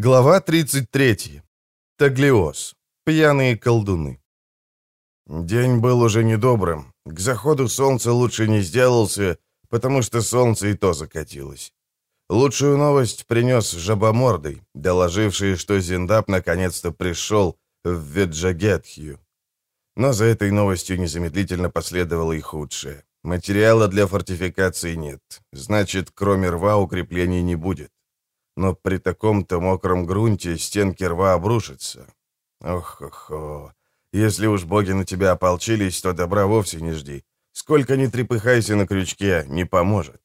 Глава 33. Таглиоз. Пьяные колдуны. День был уже недобрым. К заходу солнца лучше не сделался, потому что солнце и то закатилось. Лучшую новость принес жабомордый, доложивший, что Зиндап наконец-то пришел в Веджагетхью. Но за этой новостью незамедлительно последовало и худшее. Материала для фортификации нет. Значит, кроме рва укреплений не будет но при таком-то мокром грунте стенки рва обрушатся. Ох-охо. Если уж боги на тебя ополчились, то добра вовсе не жди. Сколько ни трепыхайся на крючке, не поможет.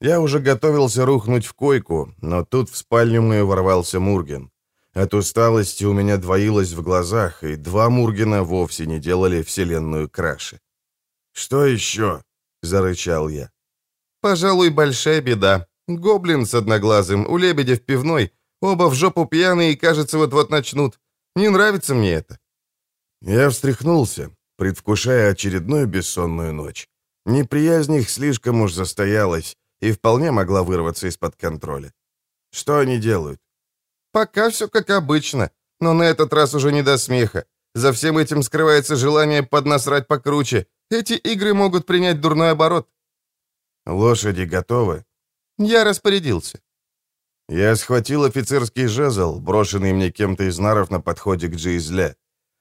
Я уже готовился рухнуть в койку, но тут в спальню мою ворвался Мурген. От усталости у меня двоилось в глазах, и два Мургена вовсе не делали вселенную краше. «Что еще?» — зарычал я. «Пожалуй, большая беда», Гоблин с одноглазым, у лебедя в пивной. Оба в жопу пьяные и, кажется, вот-вот начнут. Не нравится мне это». Я встряхнулся, предвкушая очередную бессонную ночь. Неприязнь их слишком уж застоялась и вполне могла вырваться из-под контроля. Что они делают? Пока все как обычно, но на этот раз уже не до смеха. За всем этим скрывается желание поднасрать покруче. Эти игры могут принять дурной оборот. Лошади готовы? Я распорядился. Я схватил офицерский жезл, брошенный мне кем-то из наров на подходе к Джейзле.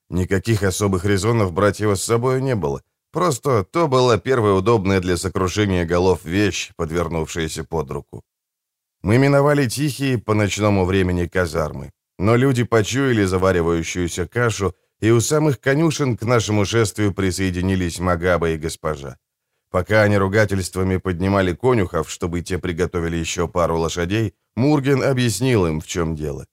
Никаких особых резонов брать его с собой не было. Просто то была первая удобная для сокрушения голов вещь, подвернувшаяся под руку. Мы миновали тихие по ночному времени казармы. Но люди почуяли заваривающуюся кашу, и у самых конюшен к нашему шествию присоединились Магаба и госпожа. Пока они ругательствами поднимали конюхов, чтобы те приготовили еще пару лошадей, Мурген объяснил им, в чем дело.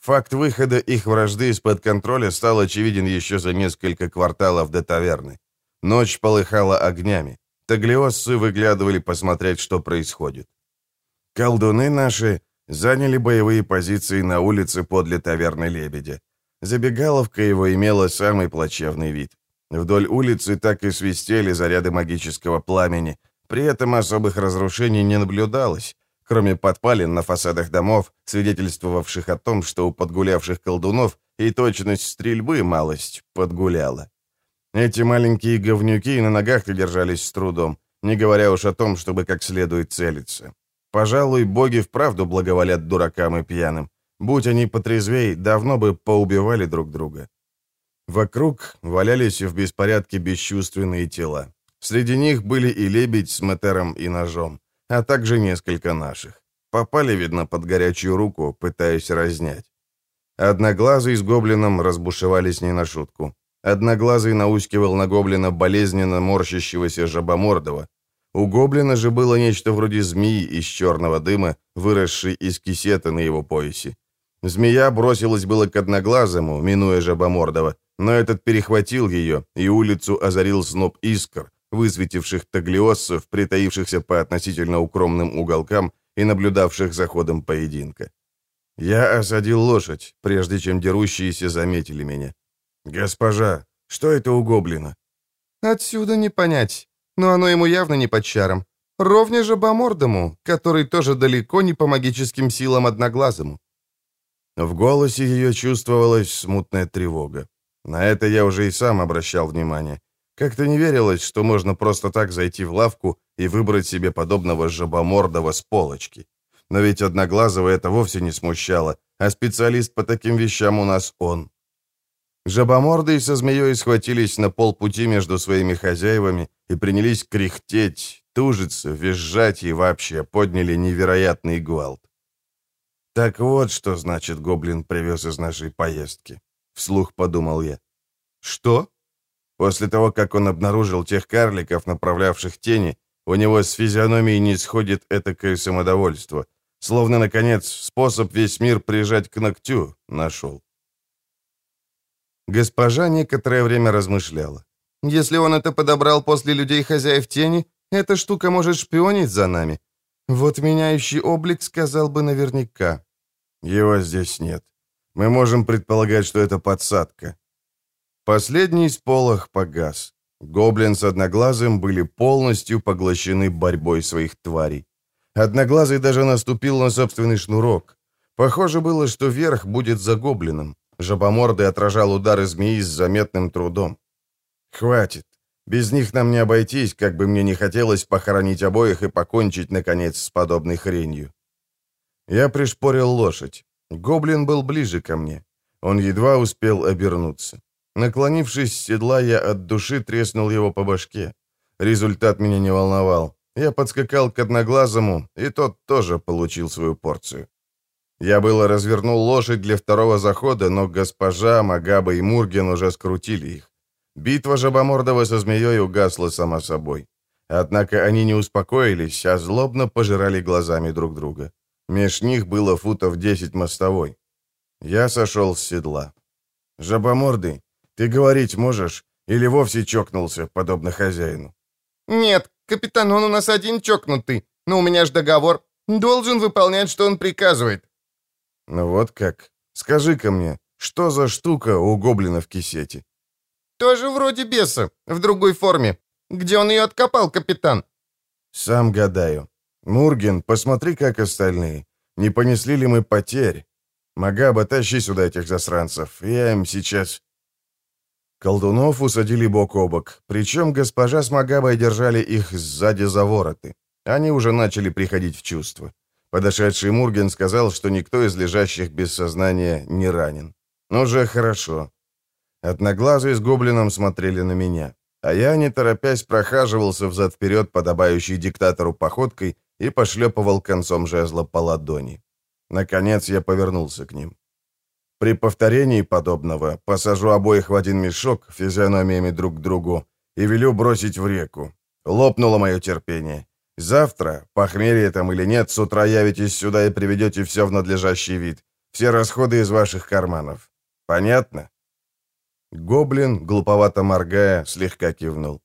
Факт выхода их вражды из-под контроля стал очевиден еще за несколько кварталов до таверны. Ночь полыхала огнями. Таглиоссы выглядывали посмотреть, что происходит. Колдуны наши заняли боевые позиции на улице подле таверны Лебедя. Забегаловка его имела самый плачевный вид. Вдоль улицы так и свистели заряды магического пламени. При этом особых разрушений не наблюдалось, кроме подпалин на фасадах домов, свидетельствовавших о том, что у подгулявших колдунов и точность стрельбы малость подгуляла. Эти маленькие говнюки на ногах-то держались с трудом, не говоря уж о том, чтобы как следует целиться. Пожалуй, боги вправду благоволят дуракам и пьяным. Будь они потрезвей, давно бы поубивали друг друга. Вокруг валялись в беспорядке бесчувственные тела. Среди них были и лебедь с матером и ножом, а также несколько наших. Попали, видно, под горячую руку, пытаясь разнять. Одноглазый с гоблином разбушевались не на шутку. Одноглазый наускивал на гоблина болезненно морщащегося жабомордого. У гоблина же было нечто вроде змеи из черного дыма, выросшей из кисета на его поясе. Змея бросилась было к одноглазому, минуя жабомордого, но этот перехватил ее, и улицу озарил сноп искр, высветивших таглиоссов, притаившихся по относительно укромным уголкам и наблюдавших за ходом поединка. Я осадил лошадь, прежде чем дерущиеся заметили меня. «Госпожа, что это у гоблина?» «Отсюда не понять, но оно ему явно не под чаром. Ровня же Бомордому, который тоже далеко не по магическим силам одноглазому». В голосе ее чувствовалась смутная тревога. На это я уже и сам обращал внимание. Как-то не верилось, что можно просто так зайти в лавку и выбрать себе подобного жабомордого с полочки. Но ведь Одноглазого это вовсе не смущало, а специалист по таким вещам у нас он. Жабоморды со змеей схватились на полпути между своими хозяевами и принялись кряхтеть, тужиться, визжать и вообще подняли невероятный гвалт. Так вот, что значит гоблин привез из нашей поездки. — вслух подумал я. «Что?» После того, как он обнаружил тех карликов, направлявших тени, у него с физиономией не сходит этакое самодовольство. Словно, наконец, способ весь мир прижать к ногтю нашел. Госпожа некоторое время размышляла. «Если он это подобрал после людей хозяев тени, эта штука может шпионить за нами. Вот меняющий облик сказал бы наверняка». «Его здесь нет. Мы можем предполагать, что это подсадка. Последний сполох погас. Гоблин с Одноглазым были полностью поглощены борьбой своих тварей. Одноглазый даже наступил на собственный шнурок. Похоже было, что верх будет за гоблином. Жабомордый отражал удары змеи с заметным трудом. «Хватит. Без них нам не обойтись, как бы мне не хотелось похоронить обоих и покончить, наконец, с подобной хренью». Я пришпорил лошадь. Гоблин был ближе ко мне. Он едва успел обернуться. Наклонившись с седла, я от души треснул его по башке. Результат меня не волновал. Я подскакал к одноглазому, и тот тоже получил свою порцию. Я было развернул лошадь для второго захода, но госпожа, Магаба и Мурген уже скрутили их. Битва Жабомордова со змеей угасла сама собой. Однако они не успокоились, а злобно пожирали глазами друг друга. Меж них было футов десять мостовой. Я сошел с седла. «Жабомордый, ты говорить можешь? Или вовсе чокнулся, подобно хозяину?» «Нет, капитан, он у нас один чокнутый. Но у меня ж договор. Должен выполнять, что он приказывает». «Ну вот как. Скажи-ка мне, что за штука у гоблина в кисете?» «Тоже вроде беса, в другой форме. Где он ее откопал, капитан?» «Сам гадаю. Мурген, посмотри, как остальные. Не понесли ли мы потерь? Магаба, тащи сюда этих засранцев. Я им сейчас...» Колдунов усадили бок о бок, причем госпожа с Магабой держали их сзади за вороты. Они уже начали приходить в чувство. Подошедший Мурген сказал, что никто из лежащих без сознания не ранен. Уже хорошо. Одноглазые с гоблином смотрели на меня, а я, не торопясь, прохаживался взад-вперед, подобающий диктатору походкой, и пошлепывал концом жезла по ладони. Наконец я повернулся к ним. При повторении подобного посажу обоих в один мешок физиономиями друг к другу и велю бросить в реку. Лопнуло мое терпение. Завтра, похмелье там или нет, с утра явитесь сюда и приведете все в надлежащий вид. Все расходы из ваших карманов. Понятно?» Гоблин, глуповато моргая, слегка кивнул.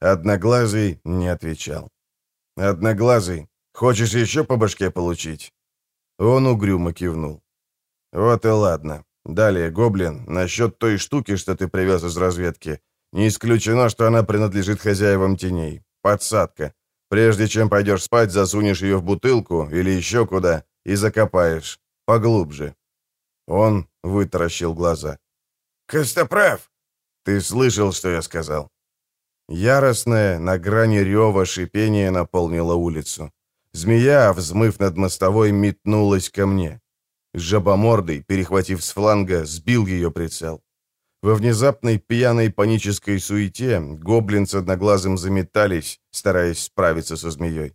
Одноглазый не отвечал. «Одноглазый, хочешь еще по башке получить?» Он угрюмо кивнул. «Вот и ладно. Далее, Гоблин, насчет той штуки, что ты привез из разведки. Не исключено, что она принадлежит хозяевам теней. Подсадка. Прежде чем пойдешь спать, засунешь ее в бутылку или еще куда и закопаешь. Поглубже». Он вытаращил глаза. «Костоправ!» «Ты слышал, что я сказал?» Яростное, на грани рева шипение наполнило улицу. Змея, взмыв над мостовой, метнулась ко мне. Жабомордый, перехватив с фланга, сбил ее прицел. Во внезапной пьяной панической суете гоблин с одноглазым заметались, стараясь справиться со змеей.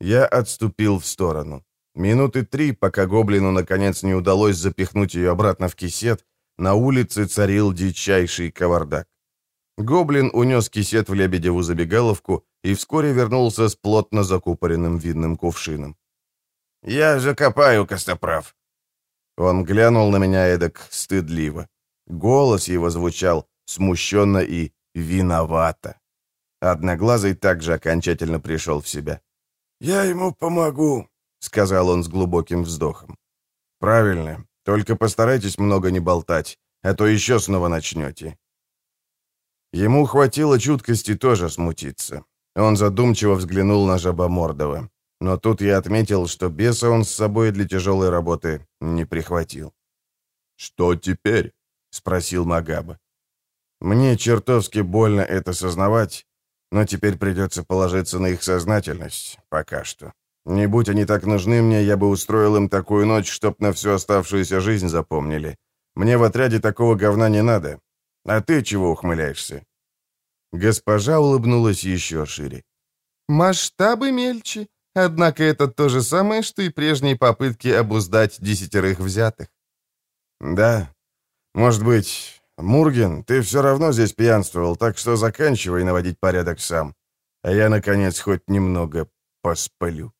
Я отступил в сторону. Минуты три, пока гоблину наконец не удалось запихнуть ее обратно в кисет, на улице царил дичайший кавардак. Гоблин унес кисет в Лебедеву забегаловку и вскоре вернулся с плотно закупоренным видным кувшином. «Я закопаю, Костоправ», он глянул на меня эдак стыдливо. Голос его звучал смущенно и виновато. Одноглазый также окончательно пришел в себя. «Я ему помогу», — сказал он с глубоким вздохом. «Правильно. Только постарайтесь много не болтать, а то еще снова начнете». Ему хватило чуткости тоже смутиться. Он задумчиво взглянул на Жабомордова. Но тут я отметил, что беса он с собой для тяжелой работы не прихватил. «Что теперь?» — спросил Магаба. «Мне чертовски больно это сознавать, но теперь придется положиться на их сознательность, пока что. Не будь они так нужны мне, я бы устроил им такую ночь, чтоб на всю оставшуюся жизнь запомнили. Мне в отряде такого говна не надо. А ты чего ухмыляешься?» Госпожа улыбнулась еще шире. «Масштабы мельче. Однако это то же самое, что и прежние попытки обуздать десятерых взятых. Да, может быть, Мурген, ты все равно здесь пьянствовал, так что заканчивай наводить порядок сам. А я, наконец, хоть немного поспалю.